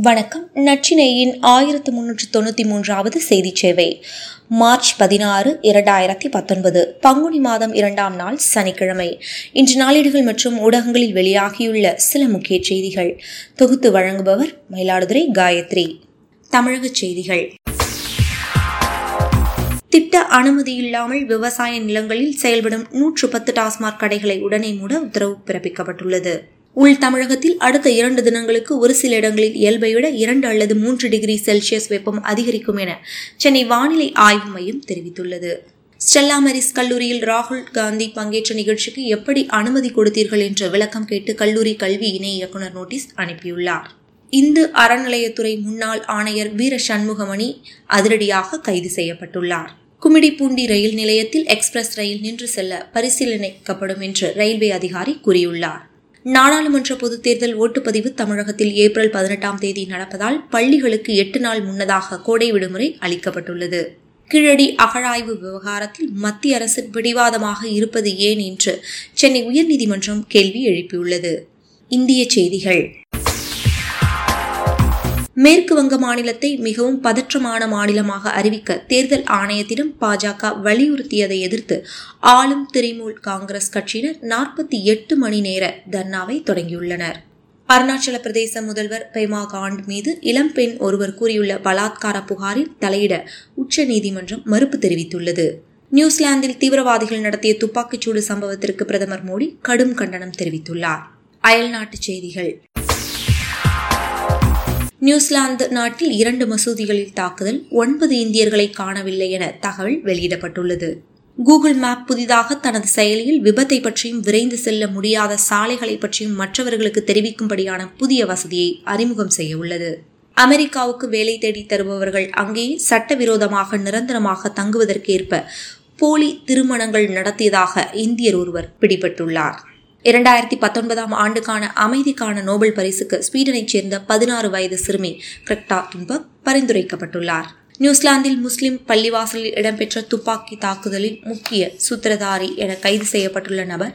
வணக்கம். நச்சினையின் ஆயிரத்து முன்னூற்று தொண்ணூற்றி மூன்றாவது செய்தி சேவை. மார்ச் பதினாறு இரண்டாயிரத்தி பத்தொன்பது பங்குனி மாதம் இரண்டாம் நாள் சனிக்கிழமை. இன்று நாளேடுகள் மற்றும் ஊடகங்களில் வெளியாகியுள்ள சில முக்கிய செய்திகள். தொகுத்து வழங்குபவர் மயிலாடுதுறை காயத்ரி. தமிழக செய்திகள். திட்ட அனுமதி இல்லாமல் விவசாய நிலங்களில் செயல்படும் நூற்று பத்து டாஸ்மாக் கடைகளை உடனே மூட உத்தரவு பிறப்பிக்கப்பட்டுள்ளது. உள் தமிழகத்தில் அடுத்த இரண்டு தினங்களுக்கு ஒரு சில இடங்களில் இயல்பை விட இரண்டு அல்லது மூன்று டிகிரி செல்சியஸ் வெப்பம் அதிகரிக்கும் என சென்னை வானிலை ஆய்வு மையம் தெரிவித்துள்ளது. ஸ்டெல்லா மெரிஸ் கல்லூரியில் ராகுல் காந்தி பங்கேற்ற நிகழ்ச்சிக்கு எப்படி அனுமதி கொடுத்தீர்கள் என்று விளக்கம் கேட்டு கல்லூரி கல்வி இணை இயக்குநர் நோட்டீஸ் அனுப்பியுள்ளார். இந்து அறநிலையத்துறை முன்னாள் ஆணையர் வீர சண்முகமணி அதிரடியாக கைது செய்யப்பட்டுள்ளார். குமிடிப்பூண்டி ரயில் நிலையத்தில் எக்ஸ்பிரஸ் ரயில் நின்று செல்ல பரிசீலனைக்கப்படும் என்று ரயில்வே அதிகாரி கூறியுள்ளார். நாடாளுமன்ற பொதுத் தேர்தல் ஓட்டுப்பதிவு தமிழகத்தில் ஏப்ரல் பதினெட்டாம் தேதி நடப்பதால் பள்ளிகளுக்கு எட்டு நாள் முன்னதாக கோடை விடுமுறை அளிக்கப்பட்டுள்ளது. கீழடி அகழாய்வு விவகாரத்தில் மத்திய அரசு பிடிவாதமாக இருப்பது ஏன் என்று சென்னை உயர்நீதிமன்றம் கேள்வி எழுப்பியுள்ளது. இந்திய செய்திகள். மேற்கு வங்க மாநிலத்தை மிகவும் பதற்றமான மாநிலமாக அறிவிக்க தேர்தல் ஆணையத்திடம் பாஜக வலியுறுத்தியதை எதிர்த்து ஆளும் திரிமூல் காங்கிரஸ் கட்சியினர் நாற்பத்தி எட்டு மணி நேர தர்ணாவை தொடங்கியுள்ளனர். அருணாச்சல பிரதேச முதல்வர் பெமா காண்ட் மீது இளம்பெண் ஒருவர் கூறியுள்ள பலாத்கார புகாரில் தலையிட உச்சநீதிமன்றம் மறுப்பு தெரிவித்துள்ளது. நியூசிலாந்தில் தீவிரவாதிகள் நடத்திய துப்பாக்கிச்சூடு சம்பவத்திற்கு பிரதமர் மோடி கடும் கண்டனம் தெரிவித்துள்ளார். அயல்நாட்டுச் செய்திகள். நியூசிலாந்து நாட்டில் இரண்டு மசூதிகளில் தாக்குதல் ஒன்பது இந்தியர்களை காணவில்லை என தகவல் வெளியிடப்பட்டுள்ளது. கூகுள் மேப் புதிதாக தனது செயலியில் விபத்தை பற்றியும் விரைந்து செல்ல முடியாத சாலைகளை பற்றியும் மற்றவர்களுக்கு தெரிவிக்கும்படியான புதிய வசதியை அறிமுகம் செய்ய உள்ளது. அமெரிக்காவுக்கு வேலை தேடி தருபவர்கள் அங்கேயே சட்டவிரோதமாக நிரந்தரமாக தங்குவதற்கேற்ப போலி திருமணங்கள் நடத்தியதாக இந்தியர் ஒருவர் பிடிபட்டுள்ளார். இரண்டாயிரத்தி பத்தொன்பதாம் ஆண்டுக்கான அமைதிக்கான நோபல் பரிசுக்கு ஸ்வீடனைச் சேர்ந்த பதினாறு வயது சிறுமி கிரெக்டா துன்பக் பரிந்துரைக்கப்பட்டுள்ளார். நியூசிலாந்தில் முஸ்லிம் பள்ளிவாசலில் இடம்பெற்ற துப்பாக்கி தாக்குதலின் முக்கிய சூத்திரதாரி என கைது செய்யப்பட்டுள்ள நபர்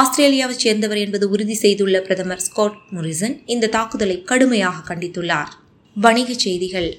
ஆஸ்திரேலியாவைச் சேர்ந்தவர் என்பது உறுதி செய்துள்ள பிரதமர் ஸ்காட் முரிசன் இந்த தாக்குதலை கடுமையாக கண்டித்துள்ளார். வணிகச் செய்திகள்.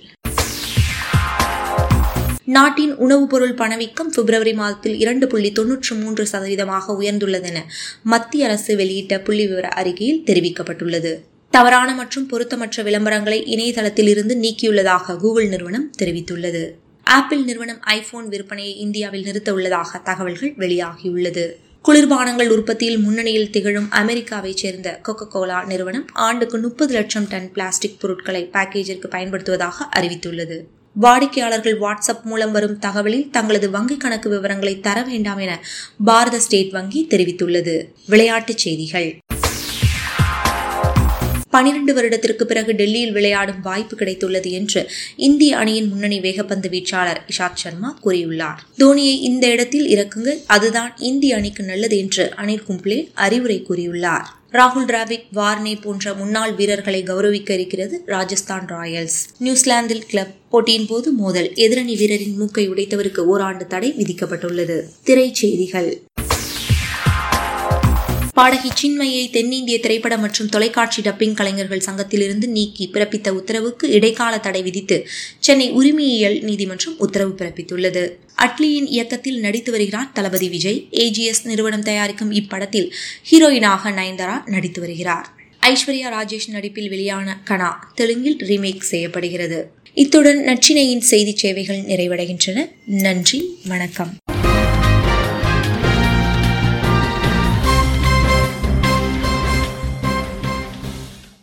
நாட்டின் உணவுப் பொருள் பணவீக்கம் பிப்ரவரி மாதத்தில் இரண்டு புள்ளி தொன்னூற்று மூன்று சதவீதமாக உயர்ந்துள்ளதென மத்திய அரசு வெளியிட்ட புள்ளி விவர அறிக்கையில் தெரிவிக்கப்பட்டுள்ளது. தவறான மற்றும் பொருத்தமற்ற விளம்பரங்களை இணையதளத்தில் இருந்து நீக்கியுள்ளதாக கூகுள் நிறுவனம் தெரிவித்துள்ளது. ஆப்பிள் நிறுவனம் ஐபோன் விற்பனையை இந்தியாவில் நிறுத்த உள்ளதாக தகவல்கள் வெளியாகியுள்ளது. குளிர்பானங்கள் உற்பத்தியில் முன்னணியில் திகழும் அமெரிக்காவைச் சேர்ந்த கொக்கோ கோலா நிறுவனம் ஆண்டுக்கு முப்பது லட்சம் டன் பிளாஸ்டிக் பொருட்களை பேக்கேஜிற்கு பயன்படுத்துவதாக அறிவித்துள்ளது. வாடிக்கையாளர்கள் வாட்ஸ்அப் மூலம் வரும் தகவலில் தங்களது வங்கிக் கணக்கு விவரங்களை தர வேண்டாம் என பாரத ஸ்டேட் வங்கி தெரிவித்துள்ளது. விளையாட்டுச் செய்திகள். பனிரெண்டு வருடத்திற்கு பிறகு டெல்லியில் விளையாடும் வாய்ப்பு கிடைத்துள்ளது என்று இந்திய அணியின் முன்னணி வேகப்பந்து வீச்சாளர் இஷாத் சர்மா கூறியுள்ளார். தோனியை இந்த இடத்தில் இறக்குங்கள் அதுதான் இந்திய அணிக்கு நல்லது என்று அனில் கும்ப்ளே அறிவுரை கூறியுள்ளார். ராகுல் டிராவிட் வார்னே போன்ற முன்னாள் வீரர்களை கௌரவிக்க இருக்கிறது ராஜஸ்தான் ராயல்ஸ். நியூசிலாந்தில் கிளப் போட்டியின் போது மோதல் எதிரணி வீரரின் மூக்கை உடைத்தவருக்கு ஓராண்டு தடை விதிக்கப்பட்டுள்ளது. திரைச்செய்திகள் பாடகி சின்மையை தென்னிந்திய திரைப்பட மற்றும் தொலைக்காட்சி டப்பிங் கலைஞர்கள் சங்கத்திலிருந்து நீக்கி பிறப்பித்த உத்தரவுக்கு இடைக்கால தடை விதித்து சென்னை உரிமையியல் நீதிமன்றம் உத்தரவு பிறப்பித்துள்ளது. அட்லியின் இயக்கத்தில் நடித்து வருகிறார் தளபதி விஜய். ஏஜிஎஸ் நிறுவனம் தயாரிக்கும் இப்படத்தில் ஹீரோயினாக நயன்தாரா நடித்து வருகிறார். ஐஸ்வர்யா ராஜேஷ் நடிப்பில் வெளியான கனா தெலுங்கில் ரீமேக் செய்யப்படுகிறது. இத்துடன் நச்சினையின் செய்தி சேவைகள் நிறைவடைகின்றன. நன்றி வணக்கம்.